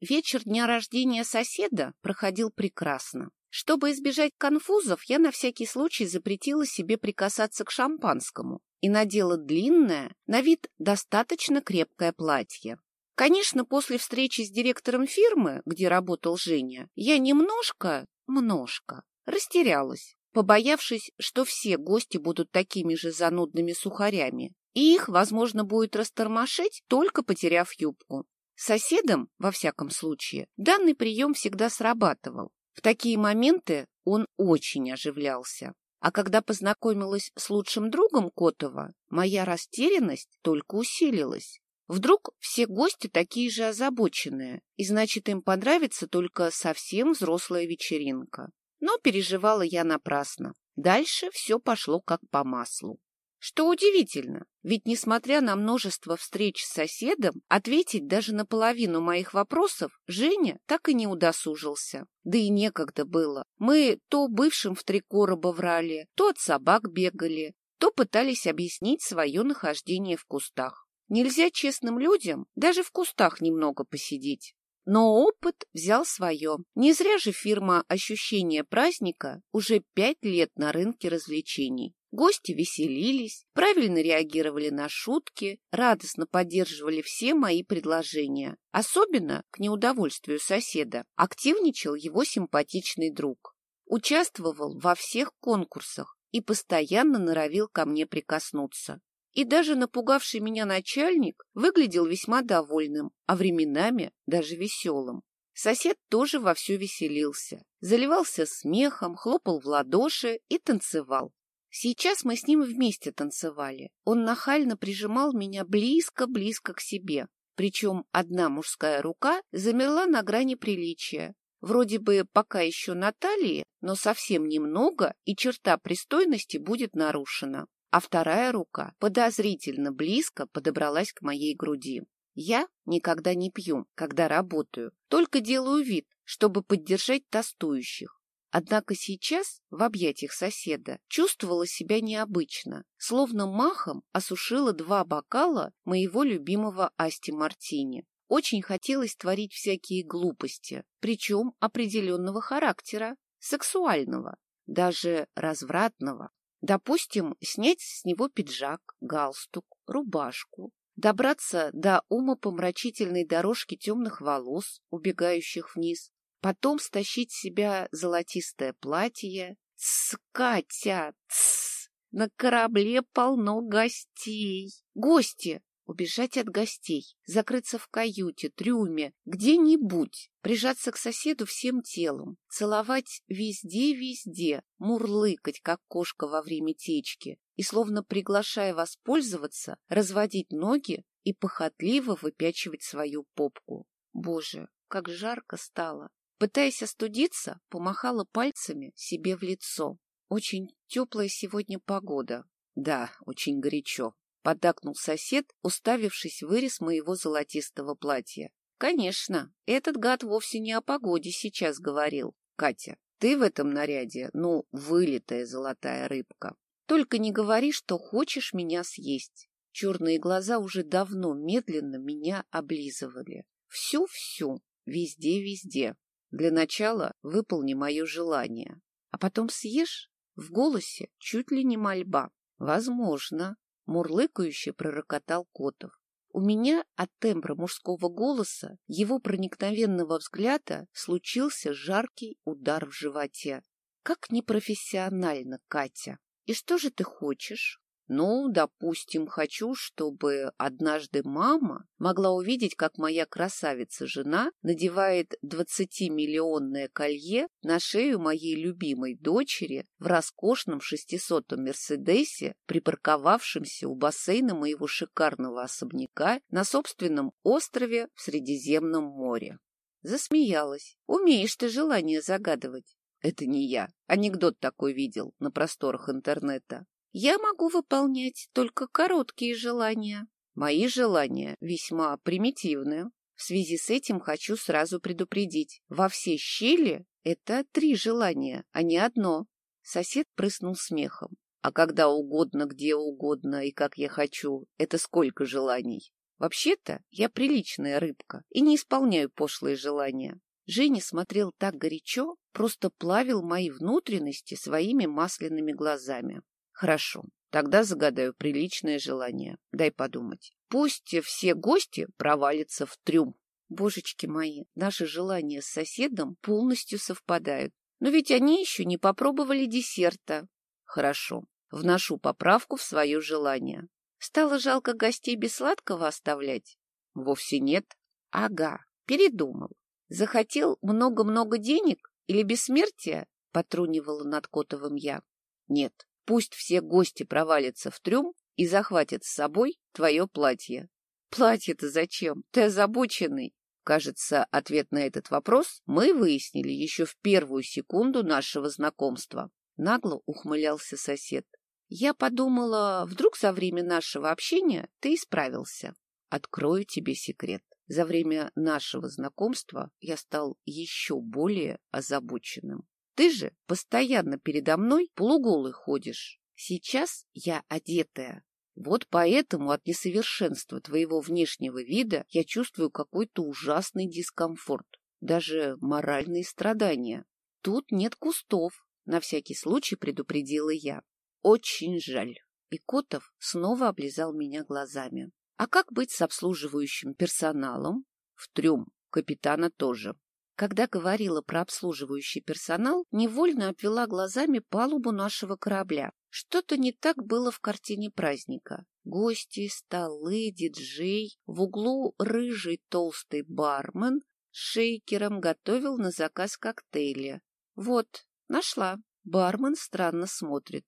Вечер дня рождения соседа проходил прекрасно. Чтобы избежать конфузов, я на всякий случай запретила себе прикасаться к шампанскому и надела длинное, на вид достаточно крепкое платье. Конечно, после встречи с директором фирмы, где работал Женя, я немножко, множко растерялась, побоявшись, что все гости будут такими же занудными сухарями, и их, возможно, будет растормошить, только потеряв юбку. Соседом, во всяком случае, данный прием всегда срабатывал. В такие моменты он очень оживлялся. А когда познакомилась с лучшим другом Котова, моя растерянность только усилилась. Вдруг все гости такие же озабоченные, и значит им понравится только совсем взрослая вечеринка. Но переживала я напрасно. Дальше все пошло как по маслу. Что удивительно, ведь, несмотря на множество встреч с соседом, ответить даже на половину моих вопросов Женя так и не удосужился. Да и некогда было. Мы то бывшим в три короба врали, то от собак бегали, то пытались объяснить свое нахождение в кустах. Нельзя честным людям даже в кустах немного посидеть. Но опыт взял свое. Не зря же фирма «Ощущение праздника» уже пять лет на рынке развлечений. Гости веселились, правильно реагировали на шутки, радостно поддерживали все мои предложения. Особенно, к неудовольствию соседа, активничал его симпатичный друг. Участвовал во всех конкурсах и постоянно норовил ко мне прикоснуться. И даже напугавший меня начальник выглядел весьма довольным, а временами даже веселым. Сосед тоже вовсю веселился, заливался смехом, хлопал в ладоши и танцевал. Сейчас мы с ним вместе танцевали. Он нахально прижимал меня близко-близко к себе. Причем одна мужская рука замерла на грани приличия. Вроде бы пока еще на талии, но совсем немного, и черта пристойности будет нарушена а вторая рука подозрительно близко подобралась к моей груди. Я никогда не пью, когда работаю, только делаю вид, чтобы поддержать тостующих. Однако сейчас, в объятиях соседа, чувствовала себя необычно, словно махом осушила два бокала моего любимого Асти Мартини. Очень хотелось творить всякие глупости, причем определенного характера, сексуального, даже развратного. Допустим, снять с него пиджак, галстук, рубашку, добраться до умопомрачительной дорожки темных волос, убегающих вниз, потом стащить с себя золотистое платье. Тс, Катя, тс, на корабле полно гостей. Гости! убежать от гостей, закрыться в каюте, трюме, где-нибудь, прижаться к соседу всем телом, целовать везде-везде, мурлыкать, как кошка во время течки, и, словно приглашая воспользоваться, разводить ноги и похотливо выпячивать свою попку. Боже, как жарко стало! Пытаясь остудиться, помахала пальцами себе в лицо. Очень теплая сегодня погода. Да, очень горячо. — поддакнул сосед, уставившись в вырез моего золотистого платья. — Конечно, этот гад вовсе не о погоде сейчас говорил. Катя, ты в этом наряде, ну, вылитая золотая рыбка. Только не говори, что хочешь меня съесть. Черные глаза уже давно медленно меня облизывали. Всю-всю, везде-везде. Для начала выполни мое желание. А потом съешь? В голосе чуть ли не мольба. Возможно, мурлыкающе пророкотал Котов. У меня от тембра мужского голоса, его проникновенного взгляда случился жаркий удар в животе. Как непрофессионально, Катя. И что же ты хочешь? Ну, допустим, хочу, чтобы однажды мама могла увидеть, как моя красавица-жена надевает двадцатимиллионное колье на шею моей любимой дочери в роскошном шестисотом Мерседесе, припарковавшемся у бассейна моего шикарного особняка на собственном острове в Средиземном море. Засмеялась. Умеешь ты желание загадывать. Это не я. Анекдот такой видел на просторах интернета. Я могу выполнять только короткие желания. Мои желания весьма примитивные. В связи с этим хочу сразу предупредить. Во все щели это три желания, а не одно. Сосед прыснул смехом. А когда угодно, где угодно и как я хочу, это сколько желаний? Вообще-то я приличная рыбка и не исполняю пошлые желания. Женя смотрел так горячо, просто плавил мои внутренности своими масляными глазами. Хорошо, тогда загадаю приличное желание. Дай подумать. Пусть все гости провалятся в трюм. Божечки мои, наши желания с соседом полностью совпадают. Но ведь они еще не попробовали десерта. Хорошо, вношу поправку в свое желание. Стало жалко гостей без сладкого оставлять? Вовсе нет. Ага, передумал. Захотел много-много денег или бессмертия? Потрунивала над Котовым я. Нет, пусть все гости провалятся в трюм и захватят с собой твое платье. Платье-то зачем? Ты озабоченный. Кажется, ответ на этот вопрос мы выяснили еще в первую секунду нашего знакомства. Нагло ухмылялся сосед. Я подумала, вдруг за время нашего общения ты исправился. Открою тебе секрет. За время нашего знакомства я стал еще более озабоченным. Ты же постоянно передо мной полуголый ходишь. Сейчас я одетая. Вот поэтому от несовершенства твоего внешнего вида я чувствую какой-то ужасный дискомфорт, даже моральные страдания. Тут нет кустов, на всякий случай предупредила я. Очень жаль. И Котов снова облизал меня глазами. А как быть с обслуживающим персоналом? В трюм. Капитана тоже. Когда говорила про обслуживающий персонал, невольно обвела глазами палубу нашего корабля. Что-то не так было в картине праздника. Гости, столы, диджей. В углу рыжий толстый бармен шейкером готовил на заказ коктейли. Вот, нашла. Бармен странно смотрит.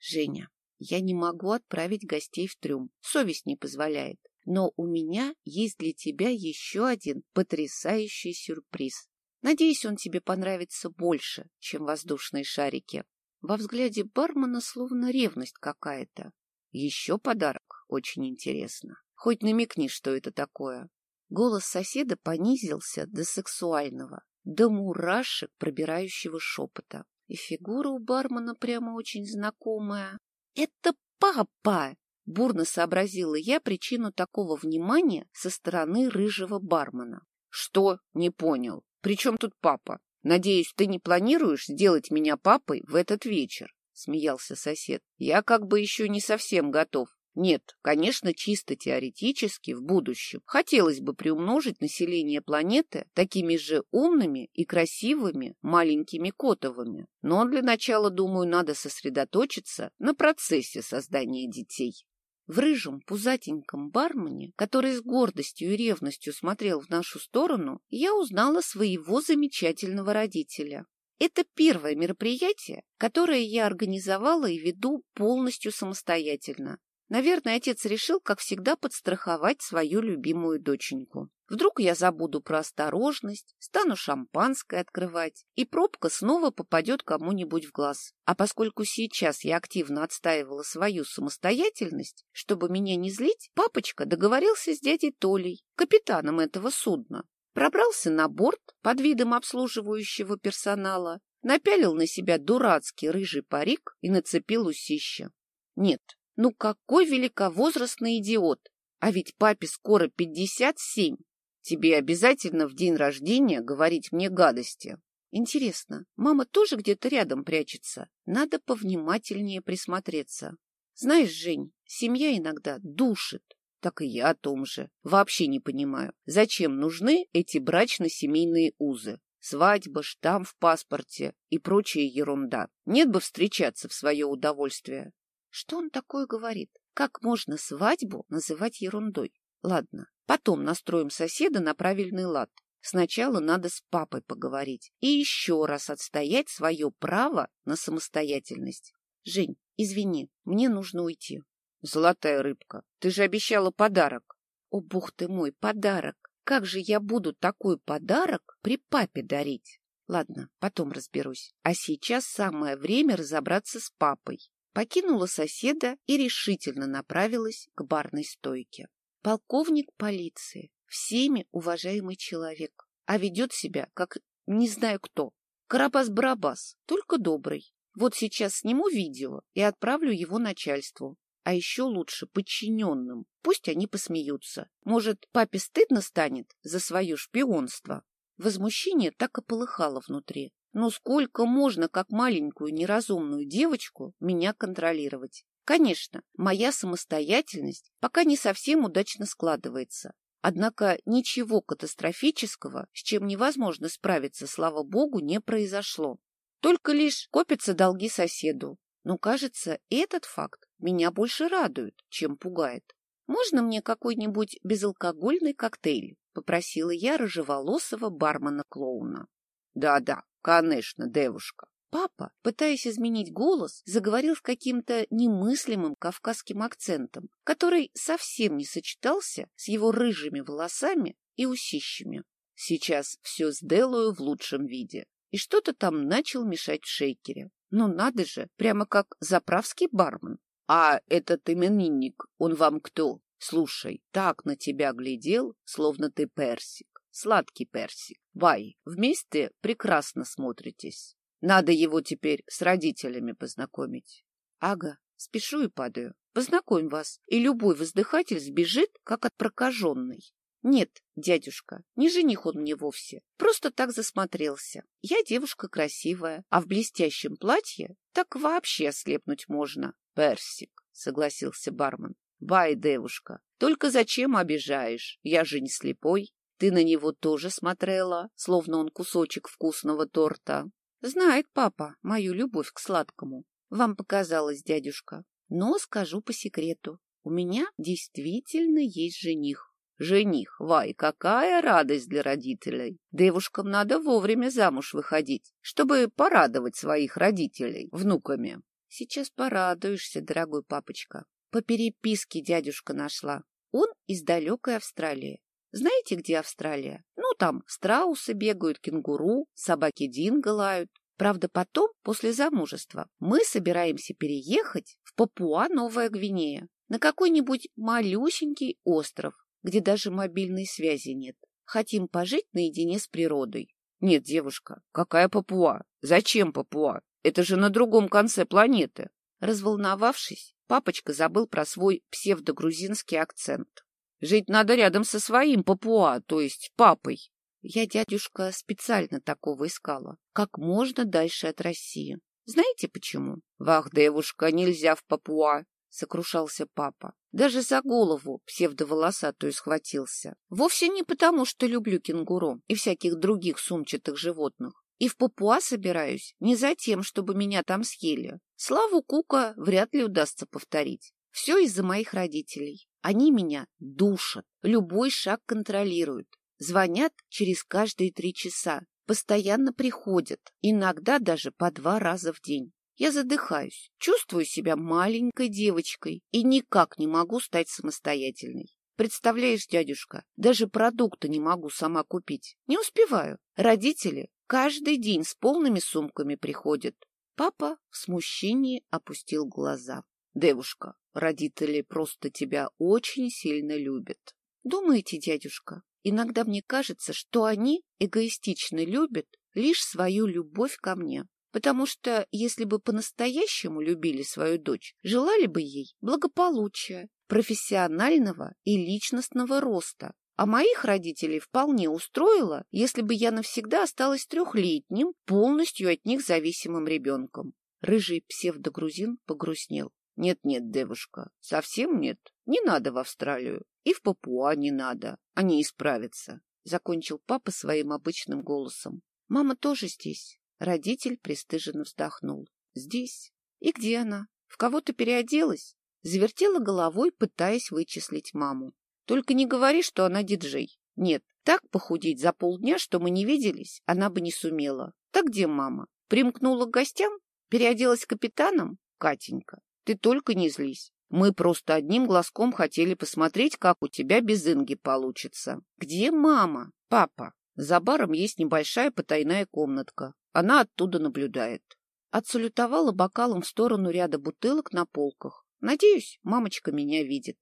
Женя, я не могу отправить гостей в трюм. Совесть не позволяет. Но у меня есть для тебя еще один потрясающий сюрприз. Надеюсь, он тебе понравится больше, чем воздушные шарики. Во взгляде бармена словно ревность какая-то. Еще подарок. Очень интересно. Хоть намекни, что это такое. Голос соседа понизился до сексуального, до мурашек пробирающего шепота. И фигура у бармена прямо очень знакомая. «Это папа!» — бурно сообразила я причину такого внимания со стороны рыжего бармена. «Что? Не понял. Причем тут папа? Надеюсь, ты не планируешь сделать меня папой в этот вечер?» — смеялся сосед. «Я как бы еще не совсем готов. Нет, конечно, чисто теоретически в будущем хотелось бы приумножить население планеты такими же умными и красивыми маленькими котовыми. Но для начала, думаю, надо сосредоточиться на процессе создания детей. В рыжем пузатеньком бармене, который с гордостью и ревностью смотрел в нашу сторону, я узнала своего замечательного родителя. Это первое мероприятие, которое я организовала и веду полностью самостоятельно. Наверное, отец решил, как всегда, подстраховать свою любимую доченьку. Вдруг я забуду про осторожность, стану шампанское открывать, и пробка снова попадет кому-нибудь в глаз. А поскольку сейчас я активно отстаивала свою самостоятельность, чтобы меня не злить, папочка договорился с дядей Толей, капитаном этого судна. Пробрался на борт под видом обслуживающего персонала, напялил на себя дурацкий рыжий парик и нацепил усища. Нет, ну какой великовозрастный идиот! А ведь папе скоро пятьдесят семь. Тебе обязательно в день рождения говорить мне гадости. Интересно, мама тоже где-то рядом прячется? Надо повнимательнее присмотреться. Знаешь, Жень, семья иногда душит. Так и я о том же. Вообще не понимаю, зачем нужны эти брачно-семейные узы? Свадьба, штамп в паспорте и прочая ерунда. Нет бы встречаться в свое удовольствие. Что он такое говорит? Как можно свадьбу называть ерундой? Ладно, потом настроим соседа на правильный лад. Сначала надо с папой поговорить и еще раз отстоять свое право на самостоятельность. Жень, извини, мне нужно уйти. Золотая рыбка, ты же обещала подарок. О, бог ты мой, подарок! Как же я буду такой подарок при папе дарить? Ладно, потом разберусь. А сейчас самое время разобраться с папой покинула соседа и решительно направилась к барной стойке. Полковник полиции, всеми уважаемый человек, а ведет себя как не знаю кто. Карабас-барабас, только добрый. Вот сейчас сниму видео и отправлю его начальству. а еще лучше подчиненным. Пусть они посмеются. Может, папе стыдно станет за свое шпионство? Возмущение так и полыхало внутри. Но сколько можно, как маленькую неразумную девочку, меня контролировать? Конечно, моя самостоятельность пока не совсем удачно складывается. Однако ничего катастрофического, с чем невозможно справиться, слава богу, не произошло. Только лишь копятся долги соседу. Но, кажется, этот факт меня больше радует, чем пугает. «Можно мне какой-нибудь безалкогольный коктейль?» — попросила я рыжеволосого бармена-клоуна. «Да-да, конечно, девушка». Папа, пытаясь изменить голос, заговорил с каким-то немыслимым кавказским акцентом, который совсем не сочетался с его рыжими волосами и усищами. «Сейчас все сделаю в лучшем виде». И что-то там начал мешать в шейкере. Ну надо же, прямо как заправский бармен. А этот именинник, он вам кто? Слушай, так на тебя глядел, словно ты персик. Сладкий персик. Бай, вместе прекрасно смотритесь. Надо его теперь с родителями познакомить. Ага, спешу и падаю. Познакомь вас, и любой воздыхатель сбежит, как от прокаженной. Нет, дядюшка, не жених он мне вовсе. Просто так засмотрелся. Я девушка красивая, а в блестящем платье так вообще ослепнуть можно. Персик, согласился бармен. Бай, девушка, только зачем обижаешь? Я же не слепой. Ты на него тоже смотрела, словно он кусочек вкусного торта. Знает папа мою любовь к сладкому. Вам показалось, дядюшка. Но скажу по секрету. У меня действительно есть жених. Жених, Вай, какая радость для родителей. Девушкам надо вовремя замуж выходить, чтобы порадовать своих родителей внуками. Сейчас порадуешься, дорогой папочка. По переписке дядюшка нашла. Он из далекой Австралии. Знаете, где Австралия? Ну, там страусы бегают, кенгуру, собаки динго лают. Правда, потом, после замужества, мы собираемся переехать в Папуа-Новая Гвинея, на какой-нибудь малюсенький остров, где даже мобильной связи нет. Хотим пожить наедине с природой. Нет, девушка, какая Папуа? Зачем Папуа? Это же на другом конце планеты. Разволновавшись, папочка забыл про свой псевдогрузинский акцент. Жить надо рядом со своим Папуа, то есть папой. Я, дядюшка, специально такого искала. Как можно дальше от России. Знаете почему? Вах, девушка, нельзя в Папуа сокрушался папа. Даже за голову псевдоволосатую схватился. Вовсе не потому, что люблю кенгуру и всяких других сумчатых животных. И в Папуа собираюсь не за тем, чтобы меня там съели. Славу Кука вряд ли удастся повторить. Все из-за моих родителей. Они меня душат, любой шаг контролируют. Звонят через каждые три часа, постоянно приходят, иногда даже по два раза в день. Я задыхаюсь, чувствую себя маленькой девочкой и никак не могу стать самостоятельной. Представляешь, дядюшка, даже продукты не могу сама купить. Не успеваю. Родители каждый день с полными сумками приходят. Папа в смущении опустил глаза. Девушка, родители просто тебя очень сильно любят. Думаете, дядюшка, иногда мне кажется, что они эгоистично любят лишь свою любовь ко мне потому что, если бы по-настоящему любили свою дочь, желали бы ей благополучия, профессионального и личностного роста. А моих родителей вполне устроило, если бы я навсегда осталась трехлетним, полностью от них зависимым ребенком. Рыжий псевдогрузин погрустнел. «Нет-нет, девушка, совсем нет. Не надо в Австралию. И в Папуа не надо. Они исправятся», — закончил папа своим обычным голосом. «Мама тоже здесь?» Родитель пристыженно вздохнул. Здесь. И где она? В кого то переоделась? Завертела головой, пытаясь вычислить маму. Только не говори, что она диджей. Нет, так похудеть за полдня, что мы не виделись, она бы не сумела. Так где мама? Примкнула к гостям? Переоделась капитаном? Катенька, ты только не злись. Мы просто одним глазком хотели посмотреть, как у тебя без Инги получится. Где мама? Папа. За баром есть небольшая потайная комнатка. Она оттуда наблюдает. Отсалютовала бокалом в сторону ряда бутылок на полках. Надеюсь, мамочка меня видит.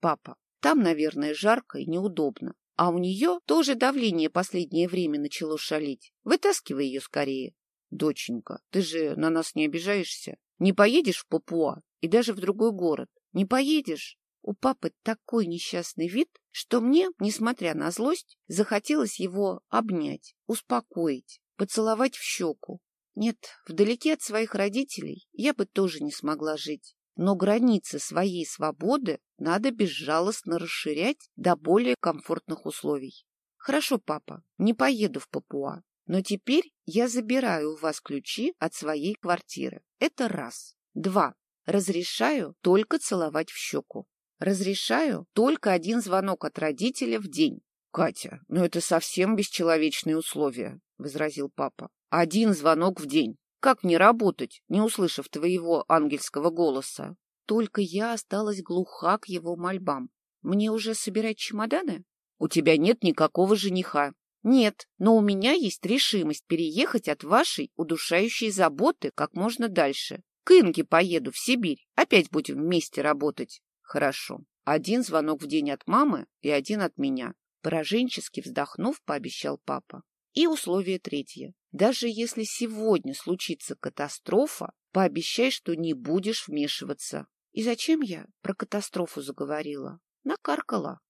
Папа, там, наверное, жарко и неудобно. А у нее тоже давление последнее время начало шалить. Вытаскивай ее скорее. Доченька, ты же на нас не обижаешься? Не поедешь в Папуа и даже в другой город? Не поедешь? У папы такой несчастный вид, что мне, несмотря на злость, захотелось его обнять, успокоить, поцеловать в щеку. Нет, вдалеке от своих родителей я бы тоже не смогла жить. Но границы своей свободы надо безжалостно расширять до более комфортных условий. Хорошо, папа, не поеду в Папуа, но теперь я забираю у вас ключи от своей квартиры. Это раз. Два. Разрешаю только целовать в щеку. Разрешаю только один звонок от родителя в день. — Катя, ну это совсем бесчеловечные условия, — возразил папа. — Один звонок в день. Как мне работать, не услышав твоего ангельского голоса? Только я осталась глуха к его мольбам. Мне уже собирать чемоданы? У тебя нет никакого жениха. Нет, но у меня есть решимость переехать от вашей удушающей заботы как можно дальше. К Инге поеду в Сибирь. Опять будем вместе работать. Хорошо. Один звонок в день от мамы и один от меня. Пораженчески вздохнув, пообещал папа. И условие третье. Даже если сегодня случится катастрофа, пообещай, что не будешь вмешиваться. И зачем я про катастрофу заговорила? Накаркала.